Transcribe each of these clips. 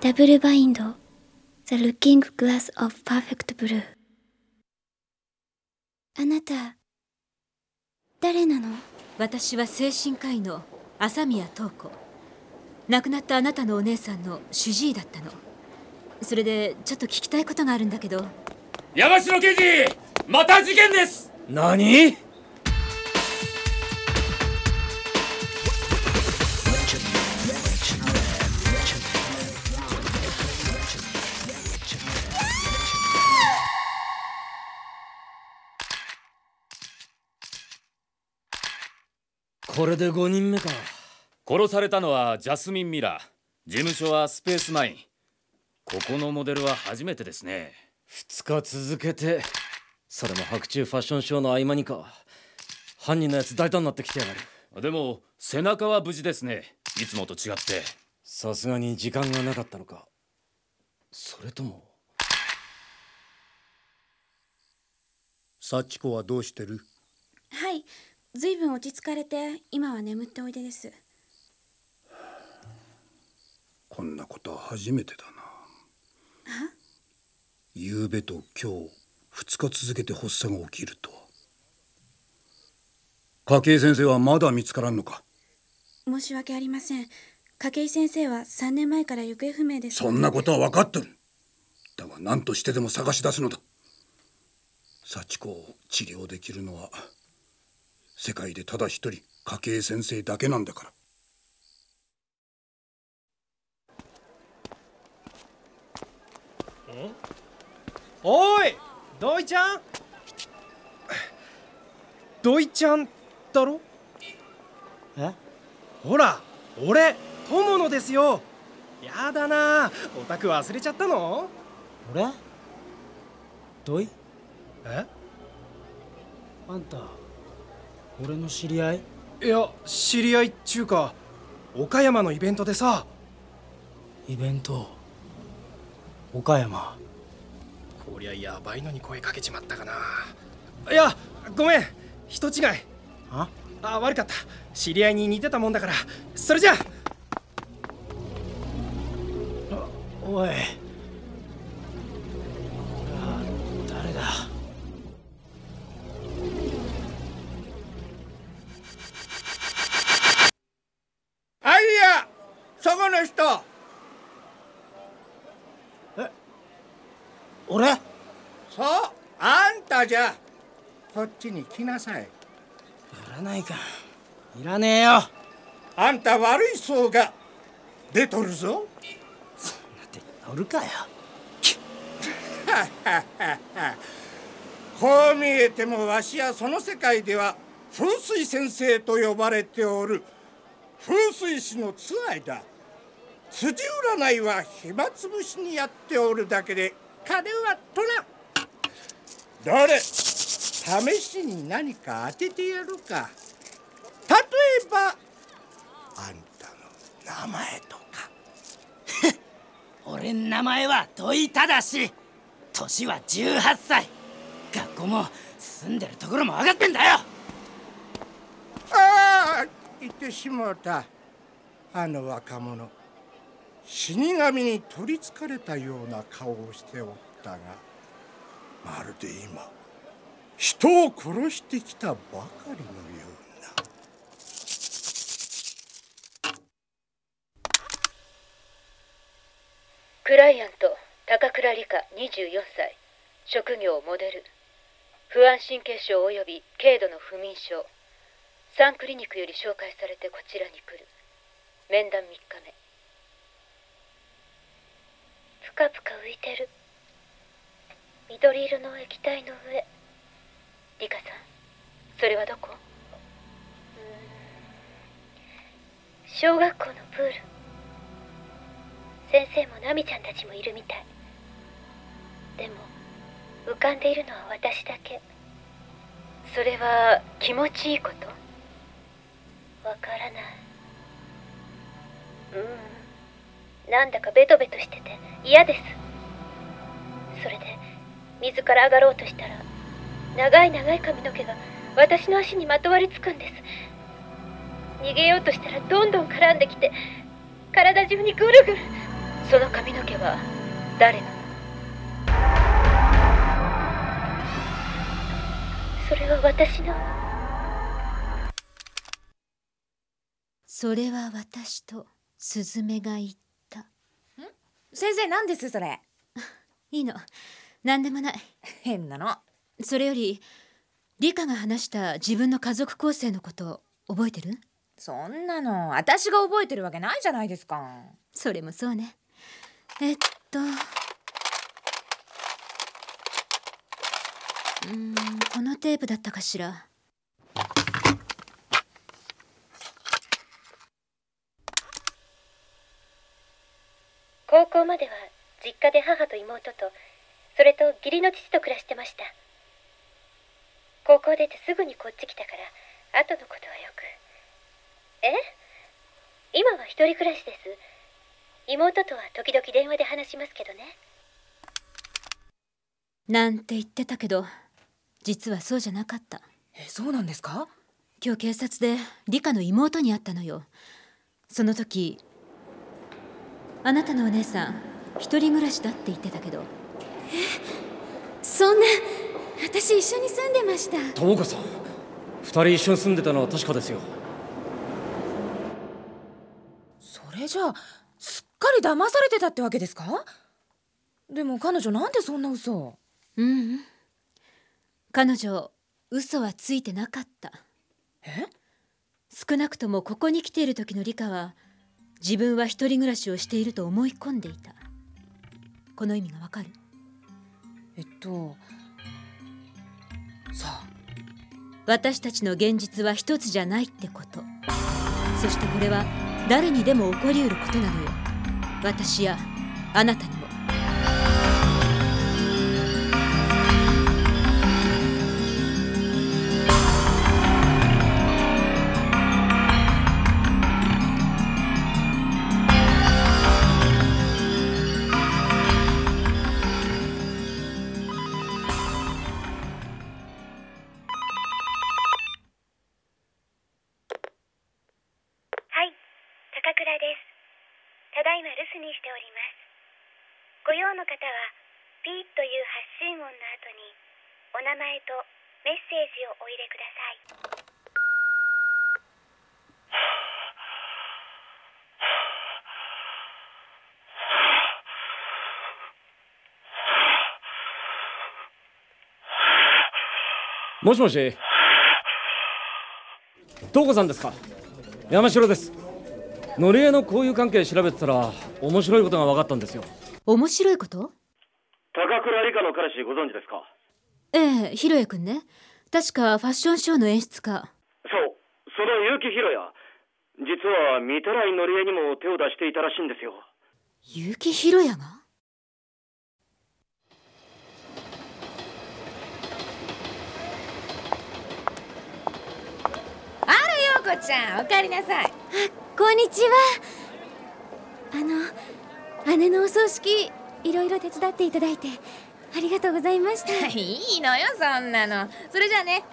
ダブルバインド The Looking Glass of Perfect Blue. あなた誰なの私は精神科医の朝宮東子。亡くなったあなたのお姉さんの主治医だったの。それでちょっと聞きたいことがあるんだけど。山城刑事また事件です。何？これで5人目か。殺されたのはジャスミン・ミラー。事務所はスペースマイン。ここのモデルは初めてですね。2日続けてそれも白昼ファッションショーの合間にか。犯人のやつ大胆になってきてやがる。でも背中は無事ですね。いつもと違って。さすがに時間がなかったのか。それとも。幸子はどうしてる？はいずいぶん落ち着かれて今は眠っておいでです。こんなことは初めてだな。昨べと今日2日続けて発作が起きるとは。筧先生はまだ見つからんのか？申し訳ありません。筧先生は3年前から行方不明です。そんなことは分かってる。だが何としてでも探し出すのだ。幸子を治療できるのは世界でただ一人筧先生だけなんだから。おい土井ちゃん？土井ちゃんだろ？え？ほら俺友野ですよ。やだな。オタク忘れちゃったの？俺？土井？え？あんた俺の知り合い？いや知り合いっちゅうか岡山のイベントでさ。イベント？岡山？こりゃやばいのに声かけちまったかな。いやごめん。人違い。あ？あ悪かった。知り合いに似てたもんだから。それじゃおいじゃこっちに来なさい。いらないか。いらねえよ。あんた悪い層が。出とるぞ。乗るかよ。こう見えてもわしやその世界では風水先生と呼ばれておる。風水師のつあいだ。辻占いは暇つぶしにやっておるだけで金は取らんどれ？試しに何か当ててやるか。例えばあんたの名前とか。俺ん名前は土井正年は18歳。学校も住んでるところも分かってんだよ。ああ言ってしもうた。あの若者死神に取りつかれたような顔をしておったがまるで今人を殺してきたばかりのような。クライアント高倉理香24歳。職業モデル。不安神経症及び軽度の不眠症。サンクリニックより紹介されてこちらに来る。面談3日目。ぷかぷか浮いてる。緑色の液体の上。リカさんそれはどこ？小学校のプール。先生もナミちゃんたちもいるみたい。でも浮かんでいるのは私だけ。それは気持ちいいこと？わからない。うん。なんだかベトベトしてて嫌です。それで水から上がろうとしたら長い長い髪の毛が私の足にまとわりつくんです。逃げようとしたらどんどん絡んできて体中にぐるぐる。その髪の毛は誰なの？それは私の。それは私とスズメが言った。先生何ですそれ？いいの何でもない。変なの。それよりリカが話した自分の家族構成のこと覚えてる？そんなの私が覚えてるわけないじゃないですか。それもそうね。えっとうんこのテープだったかしら。高校までは実家で母と妹とそれと義理の父と暮らしてました。高校出てすぐにこっち来たから後のことはよく。え？今は一人暮らしです。妹とは時々電話で話しますけどね。なんて言ってたけど実はそうじゃなかった。えそうなんですか？今日警察でリカの妹に会ったのよ。その時あなたのお姉さん一人暮らしだって言ってたけどそんな私一緒に住んでました。友子さん二人一緒に住んでたのは確かですよ。それじゃあすっかり騙されてたってわけですか？でも彼女なんでそんな嘘ううん。彼女嘘はついてなかった。え？少なくともここに来ている時のリカは自分は一人暮らしをしていると思い込んでいた。この意味がわかる？えっとさあ。私たちの現実は一つじゃないってこと。そしてこれは誰にでも起こりうることなのよ。私やあなたに。高倉です。ただいま留守にしております。ご用の方はピーという発信音の後にお名前とメッセージをお入れください。もしもし。東子さんですか？山城です。のりえの交友関係調べてたら面白いことが分かったんですよ。面白いこと？高倉理香の彼氏ご存知ですか？ええひろやくんね。確かファッションショーの演出家。そう。その結城博也。実は御手洗のりえにも手を出していたらしいんですよ。結城ひろやが？あら陽子ちゃん。おかえりなさいこんにちは。あの姉のお葬式いろいろ手伝っていただいてありがとうございました。いいのよそんなの。それじゃあね。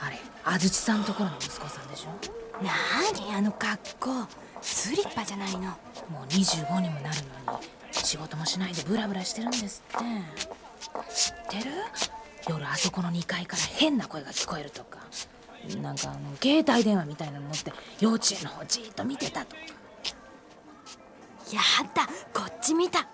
あれ安土さんところの息子さんでしょ？なにあの格好。スリッパじゃないの。もう25にもなるのに仕事もしないでブラブラしてるんですって。知ってる？夜あそこの2階から変な声が聞こえるとか。なんかあの携帯電話みたいなの持って幼稚園の方じっと見てたとか。やだこっち見た。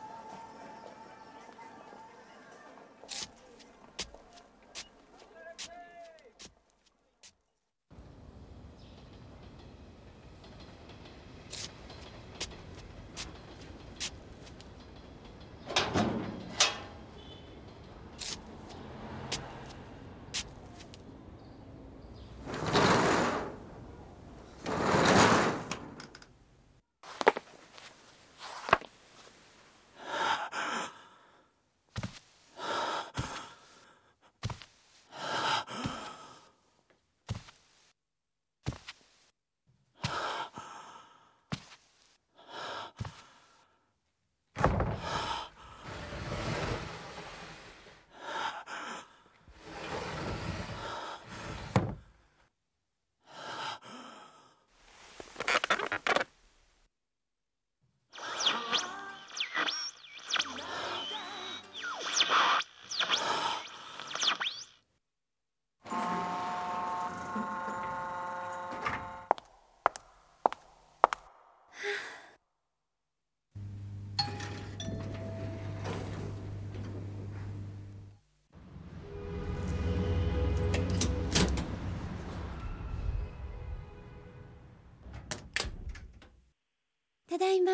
だいま。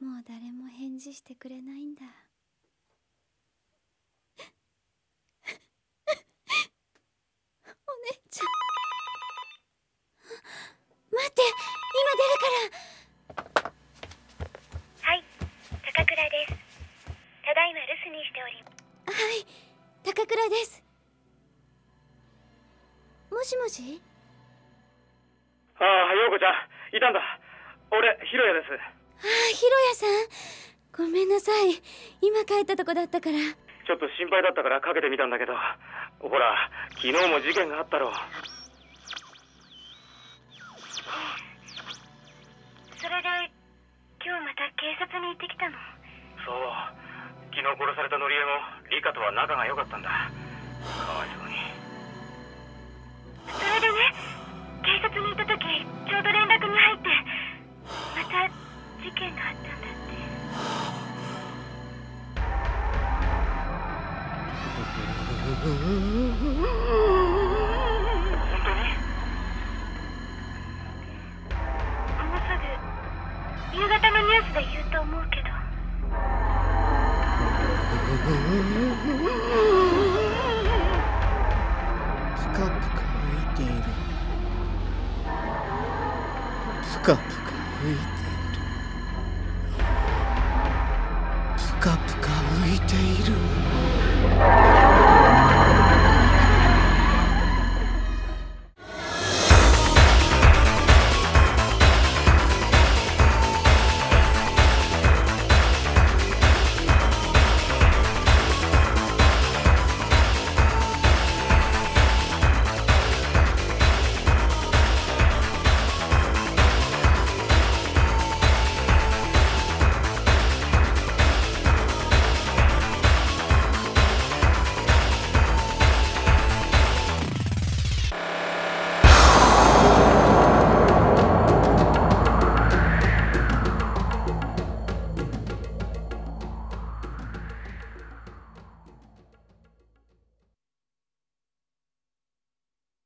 もう誰も返事してくれないんだお姉ちゃん待って今出るからはい高倉ですただいま留守にしておりはい高倉ですもしもしああ陽子ちゃんいたんだ俺ひろやですああひろやさんごめんなさい。今帰ったとこだったから。ちょっと心配だったからかけてみたんだけど。ほら昨日も事件があったろ。それで今日また警察に行ってきたの？そう。昨日殺されたのりえもリカとは仲が良かったんだ。かわいそうに。それでね警察に行った時ちょうど連絡に入って事件があったんだって。本当にもうすぐ夕方のニュースで言うと思うけど。ぷかぷか浮いている。ぷかぷかぷかぷか浮いている。